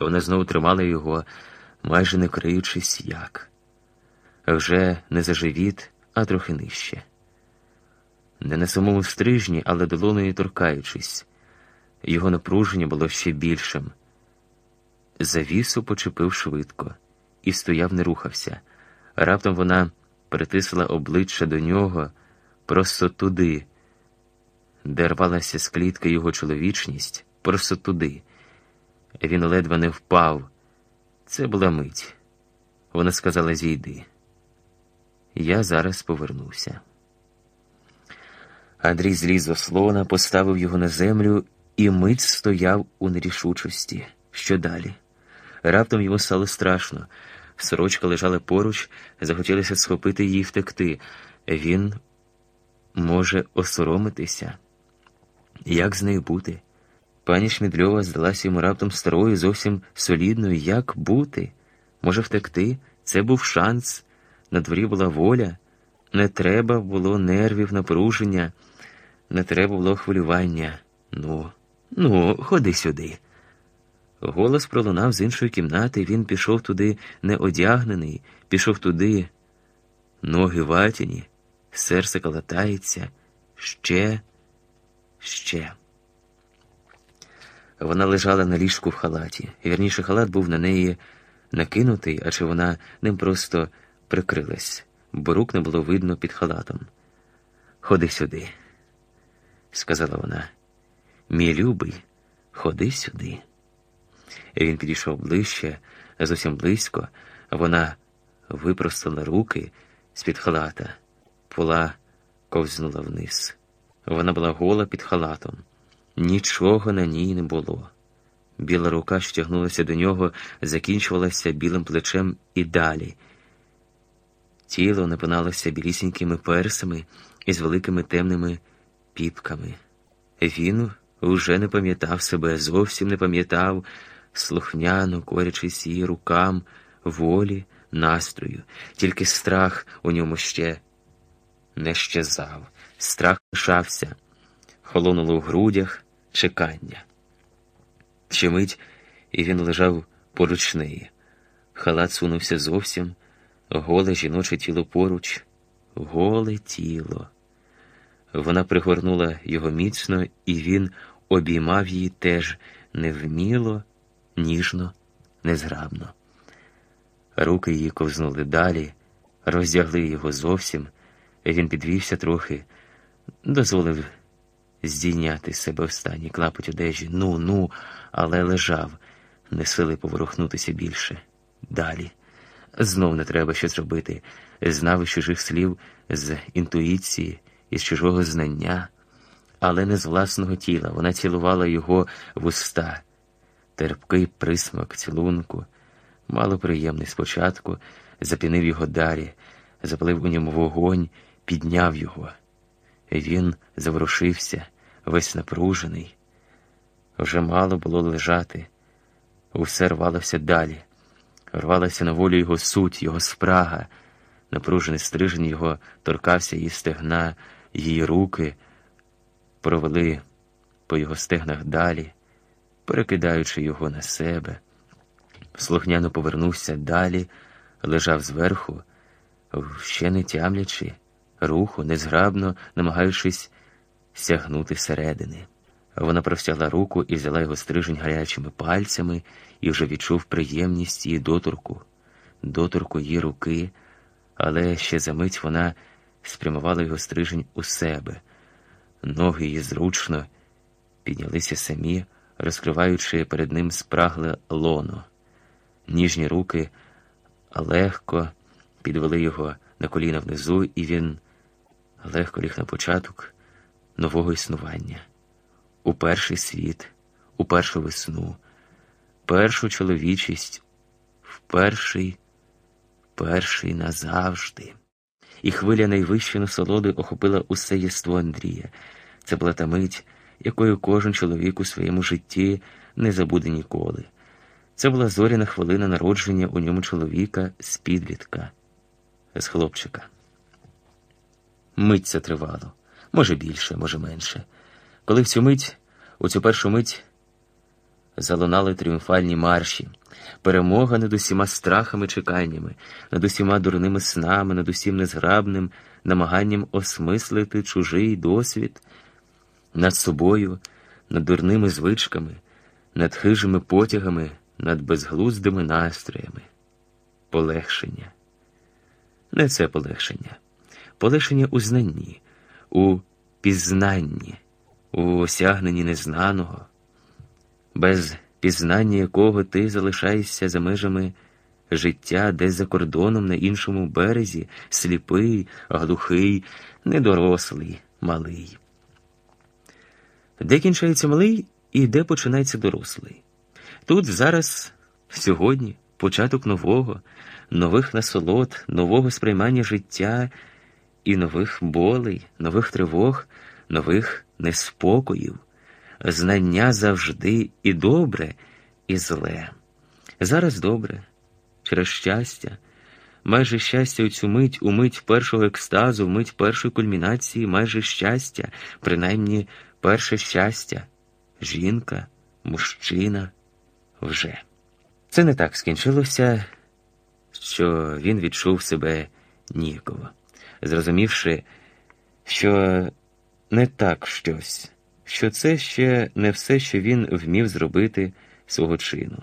Вона знову тримала його, майже не криючись як. Вже не за живіт, а трохи нижче. Не на самому стрижні, але долоною торкаючись, його напруження було ще більшим. Завісу почепив швидко і стояв, не рухався. Раптом вона притисла обличчя до нього просто туди, де рвалася з клітки його чоловічність, просто туди. Він ледве не впав. Це була мить. Вона сказала зійди. Я зараз повернуся. Андрій зліз з ослона, поставив його на землю і мить стояв у нерішучості. Що далі? Раптом йому стало страшно. Сорочка лежала поруч, захотілося схопити її і втекти. Він може осоромитися. Як з нею бути? Пані Шмідльова здалася йому раптом старою, зовсім солідною. Як бути? Може втекти? Це був шанс. На дворі була воля. Не треба було нервів, напруження, не треба було хвилювання. Ну, ну, ходи сюди. Голос пролунав з іншої кімнати, він пішов туди неодягнений, пішов туди, ноги ватяні, серце калатається, ще, ще. Вона лежала на ліжку в халаті. Вірніше, халат був на неї накинутий, а чи вона ним просто прикрилась, бо рук не було видно під халатом. Ходи сюди, сказала вона. Мій любий, ходи сюди. Він підійшов ближче, зовсім близько, вона випростила руки з-під халата, пола ковзнула вниз. Вона була гола під халатом. Нічого на ній не було. Біла рука що тягнулася до нього, закінчувалася білим плечем і далі. Тіло напиналося білісінькими персами і з великими темними піпками. Він уже не пам'ятав себе, зовсім не пам'ятав, слухняно корячись її рукам, волі, настрою, тільки страх у ньому ще не щезав, страх лишався, холонуло в грудях чекання. Ще мить, і він лежав поруч неї. Халат сунувся зовсім, голе жіноче тіло поруч, голе тіло. Вона пригорнула його міцно, і він обіймав її теж невміло, ніжно, незграбно. Руки її ковзнули далі, роздягли його зовсім. Він підвівся трохи, дозволив здійняти себе в стані клапоть одежі. Ну, ну, але лежав, не сили поворухнутися більше. Далі. Знов не треба щось робити. Знав із чужих слів, з інтуїції, із чужого знання, але не з власного тіла. Вона цілувала його в уста. Терпкий присмак цілунку, малоприємний спочатку, запінив його далі, запалив у ньому вогонь, підняв його. Він заворушився, весь напружений. Вже мало було лежати, усе рвалося далі, рвалася на волю його суть, його спрага, напружений стрижень його торкався її стегна, її руки провели по його стегнах далі, перекидаючи його на себе. Слухняно повернувся далі, лежав зверху, ще не тямлячи руху, незграбно намагаючись сягнути середини. Вона простягла руку і взяла його стрижень гарячими пальцями і вже відчув приємність її доторку, доторку її руки, але ще за мить вона спрямувала його стрижень у себе. Ноги її зручно піднялися самі, розкриваючи перед ним спрагле лоно. Ніжні руки легко підвели його на коліна внизу, і він легко ліг на початок нового існування, у перший світ, у першу весну, першу чоловічість, в перший, перший назавжди. І хвиля найвищої насолоди охопила усе єство Андрія. Це була та мить, якою кожен чоловік у своєму житті не забуде ніколи. Це була зоряна хвилина народження у ньому чоловіка з підлітка, з хлопчика. Мить це тривало, може більше, може менше. Коли в цю мить, у цю першу мить залунали тріумфальні марші, перемога над усіма страхами чеканнями, над усіма дурними снами, над усім незграбним намаганням осмислити чужий досвід, над собою, над дурними звичками, над хижими потягами, над безглуздими настроями. Полегшення. Не це полегшення, полегшення у знанні, у пізнанні, у осягненні незнаного без пізнання якого ти залишаєшся за межами життя десь за кордоном на іншому березі, сліпий, глухий, недорослий, малий. Де кінчається малий і де починається дорослий? Тут зараз, сьогодні, початок нового, нових насолод, нового сприймання життя і нових болей, нових тривог, нових неспокоїв знання завжди і добре, і зле. Зараз добре, через щастя, майже щастя у цю мить, у мить першого екстазу, в мить першої кульмінації, майже щастя, принаймні перше щастя, жінка, мужчина вже. Це не так скінчилося, що він відчув себе ніяково, зрозумівши, що не так щось що це ще не все, що він вмів зробити свого чину.